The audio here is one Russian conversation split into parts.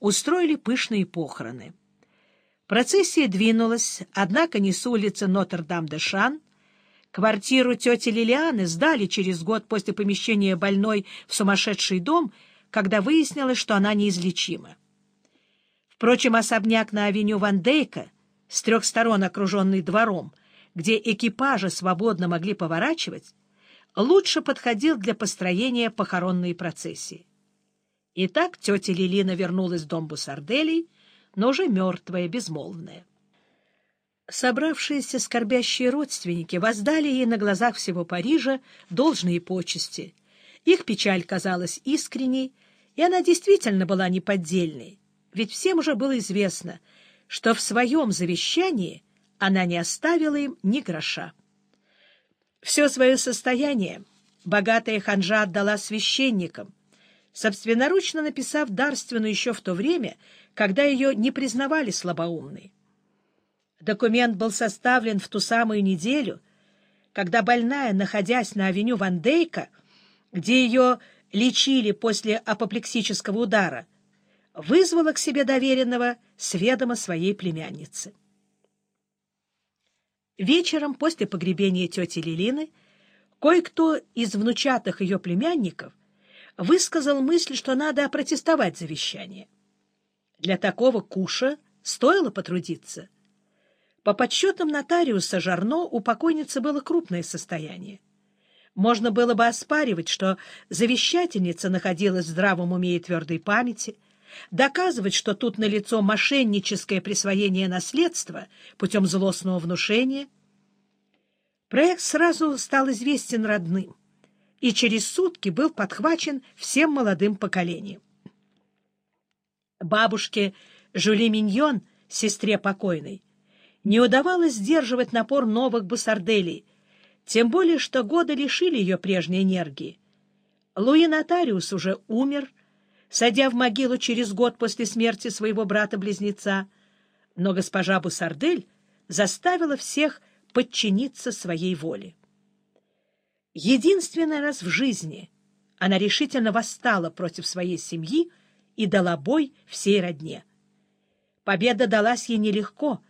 устроили пышные похороны. Процессия двинулась, однако не с улицы Нотр-Дам-де-Шан. Квартиру тети Лилианы сдали через год после помещения больной в сумасшедший дом, когда выяснилось, что она неизлечима. Впрочем, особняк на авеню Ван Дейка, с трех сторон окруженный двором, где экипажи свободно могли поворачивать, лучше подходил для построения похоронной процессии. Итак, тетя Лилина вернулась в дом Бусарделей, но уже мертвая, безмолвная. Собравшиеся скорбящие родственники воздали ей на глазах всего Парижа должные почести. Их печаль казалась искренней, и она действительно была неподдельной, ведь всем уже было известно, что в своем завещании она не оставила им ни гроша. Все свое состояние богатая ханжа отдала священникам, собственноручно написав дарственную еще в то время, когда ее не признавали слабоумной. Документ был составлен в ту самую неделю, когда больная, находясь на авеню Ван Дейка, где ее лечили после апоплексического удара, вызвала к себе доверенного с ведома своей племянницы. Вечером после погребения тети Лилины кое-кто из внучатых ее племянников высказал мысль, что надо опротестовать завещание. Для такого куша стоило потрудиться. По подсчетам нотариуса Жарно у покойницы было крупное состояние. Можно было бы оспаривать, что завещательница находилась в здравом уме и твердой памяти, доказывать, что тут налицо мошенническое присвоение наследства путем злостного внушения. Проект сразу стал известен родным и через сутки был подхвачен всем молодым поколением. Бабушке Жюли Миньон, сестре покойной, не удавалось сдерживать напор новых бусарделей, тем более что годы лишили ее прежней энергии. Луи Нотариус уже умер, садя в могилу через год после смерти своего брата-близнеца, но госпожа Бусардель заставила всех подчиниться своей воле. Единственный раз в жизни она решительно восстала против своей семьи и дала бой всей родне. Победа далась ей нелегко,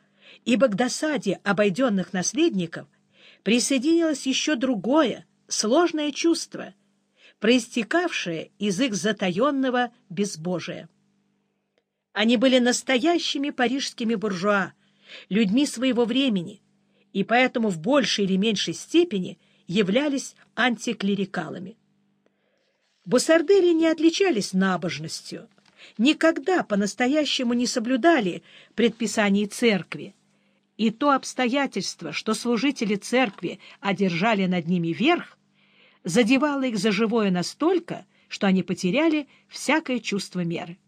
ибо к досаде обойденных наследников присоединилось еще другое, сложное чувство, проистекавшее из их затаенного безбожия. Они были настоящими парижскими буржуа, людьми своего времени, и поэтому в большей или меньшей степени – являлись антиклерикалами. Бусардели не отличались набожностью, никогда по-настоящему не соблюдали предписаний церкви, и то обстоятельство, что служители церкви одержали над ними верх, задевало их за живое настолько, что они потеряли всякое чувство меры.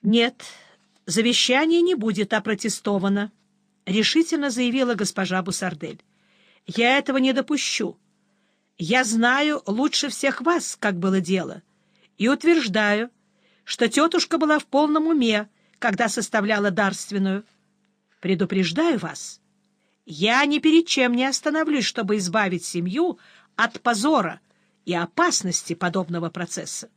«Нет, завещание не будет опротестовано», — решительно заявила госпожа Бусардель. Я этого не допущу. Я знаю лучше всех вас, как было дело, и утверждаю, что тетушка была в полном уме, когда составляла дарственную. Предупреждаю вас, я ни перед чем не остановлюсь, чтобы избавить семью от позора и опасности подобного процесса.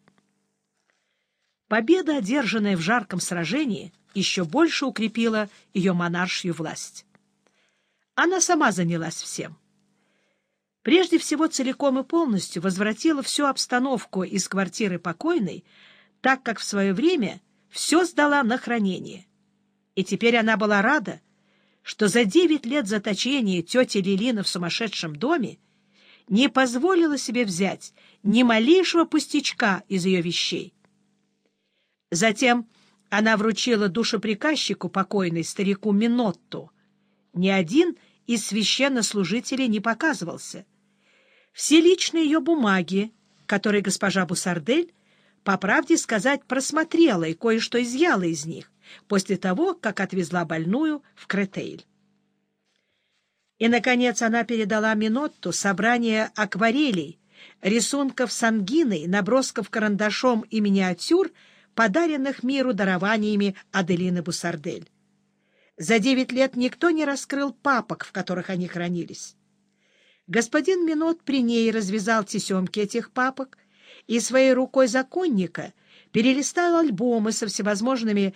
Победа, одержанная в жарком сражении, еще больше укрепила ее монаршью власть. Она сама занялась всем прежде всего целиком и полностью возвратила всю обстановку из квартиры покойной, так как в свое время все сдала на хранение. И теперь она была рада, что за девять лет заточения тети Лилина в сумасшедшем доме не позволила себе взять ни малейшего пустячка из ее вещей. Затем она вручила душеприказчику покойной старику Минотту. Ни один из священнослужителей не показывался все личные ее бумаги, которые госпожа Бусардель, по правде сказать, просмотрела и кое-что изъяла из них после того, как отвезла больную в Кретейль. И, наконец, она передала Минотту собрание акварелей, рисунков сангиной, набросков карандашом и миниатюр, подаренных миру дарованиями Аделины Бусардель. За девять лет никто не раскрыл папок, в которых они хранились. Господин Минот при ней развязал тесемки этих папок и своей рукой законника перелистал альбомы со всевозможными